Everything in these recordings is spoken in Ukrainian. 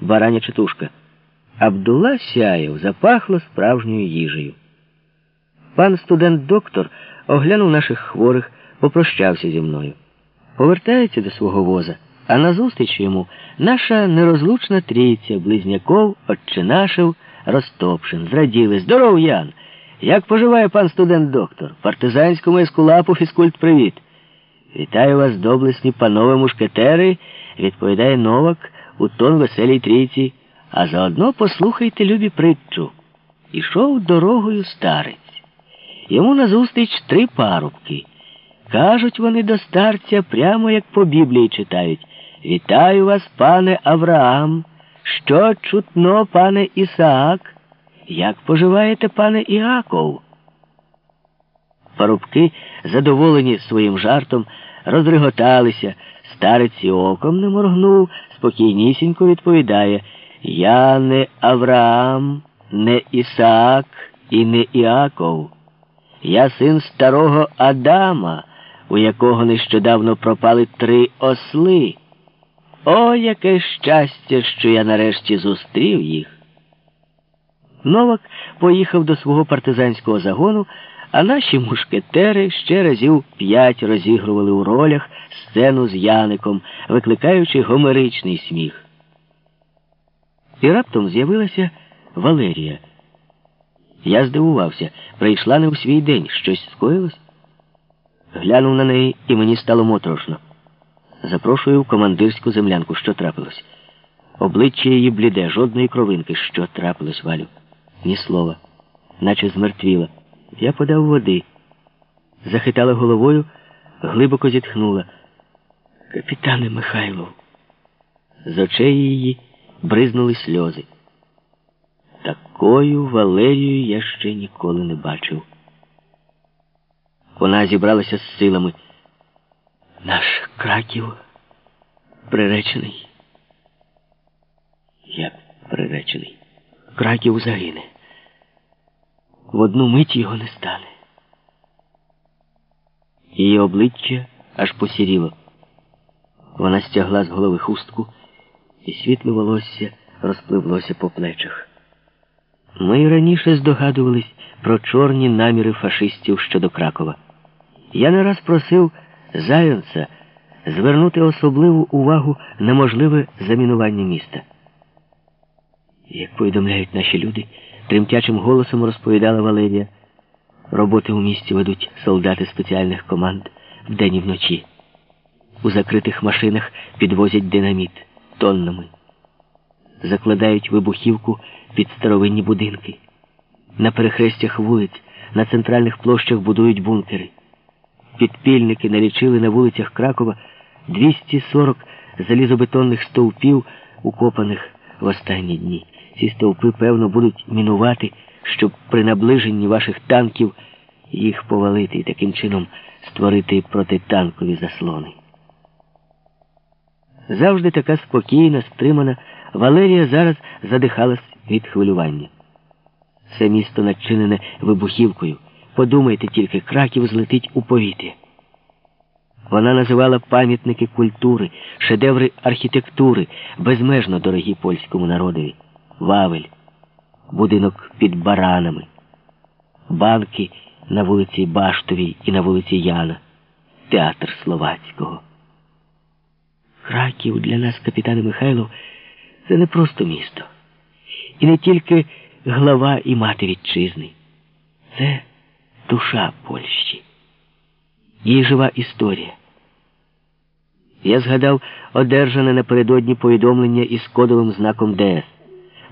бараня читушка. Абдула сяєв запахло справжньою їжею. Пан студент-доктор оглянув наших хворих, попрощався зі мною. Повертається до свого воза, а назустріч йому наша нерозлучна трійця, близняков, отчинашев, Ростопшин. Зраділи. Здоров, Ян! Як поживає пан студент-доктор? Партизанському ескулапу фізкульт привіт. Вітаю вас, доблесні панове мушкетери, відповідає Новак у тон веселій трійці. А заодно послухайте любі притчу. Ішов дорогою старець. Йому назустріч три парубки. Кажуть вони до старця, прямо як по Біблії читають. Вітаю вас, пане Авраам. Що чутно, пане Ісаак? Як поживаєте, пане Іаков? Парубки, задоволені своїм жартом, розреготалися. Старець і оком не моргнув, спокійнісінько відповідає Я не Авраам, не Ісаак і не Іаков. Я син старого Адама, у якого нещодавно пропали три осли. О, яке щастя, що я нарешті зустрів їх. Новак поїхав до свого партизанського загону, а наші мушкетери ще разів п'ять розігрували у ролях сцену з Яником, викликаючи гомеричний сміх. І раптом з'явилася Валерія. Я здивувався, прийшла не у свій день, щось скоїлось. Глянув на неї, і мені стало моторошно. Запрошую в командирську землянку, що трапилось. Обличчя її бліде, жодної кровинки. Що трапилось, Валю? Ні слова, наче змертвіла. Я подав води. Захитала головою, глибоко зітхнула. Капітане Михайлов. З очей її бризнули сльози. Такою Валерію я ще ніколи не бачив. Вона зібралася з силами. Наш краків приречений. Як приречений? Краків загине. В одну мить його не стане. Її обличчя аж посіріло. Вона стягла з голови хустку, і світле волосся розпливлося по плечах. Ми й раніше здогадувались про чорні наміри фашистів щодо Кракова. Я не раз просив Зайонца звернути особливу увагу на можливе замінування міста. Як повідомляють наші люди, тремтячим голосом розповідала Валерія, роботи у місті ведуть солдати спеціальних команд вдень і вночі. У закритих машинах підвозять динаміт тоннами, закладають вибухівку під старовинні будинки. На перехрестях вулиць, на центральних площах будують бункери. Підпільники налічили на вулицях Кракова 240 залізобетонних стовпів, укопаних в останні дні. Ці стовпи, певно, будуть мінувати, щоб при наближенні ваших танків їх повалити і таким чином створити протитанкові заслони. Завжди така спокійна, стримана, Валерія зараз задихалась від хвилювання. Це місто начинене вибухівкою. Подумайте тільки, краків злетить у повітря. Вона називала пам'ятники культури, шедеври архітектури, безмежно дорогі польському народові. Вавель, будинок під баранами, банки на вулиці Баштовій і на вулиці Яна, театр Словацького. Краків для нас, капітане Михайлов, це не просто місто. І не тільки глава і мати вітчизни. Це душа Польщі. Її жива історія. Я згадав одержане напередодні повідомлення із кодовим знаком ДС.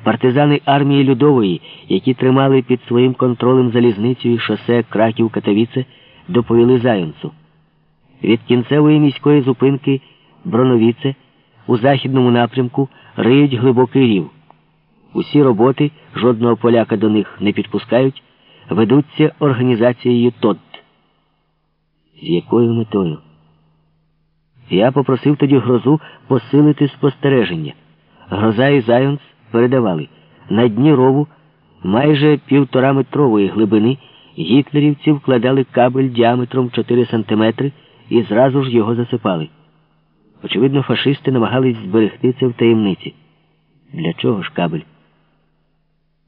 Партизани армії Людової, які тримали під своїм контролем залізницю і шосе Краків Катавіце, доповіли Зайонцу. Від кінцевої міської зупинки Броновіце у західному напрямку риють глибокий рів. Усі роботи, жодного поляка до них не підпускають, ведуться організацією ТОД. З якою метою? Я попросив тоді грозу посилити спостереження. Гроза і Зайонс передавали на дні рову майже півтора метрової глибини гітлерівці вкладали кабель діаметром 4 сантиметри і зразу ж його засипали. Очевидно, фашисти намагались зберегти це в таємниці. Для чого ж кабель?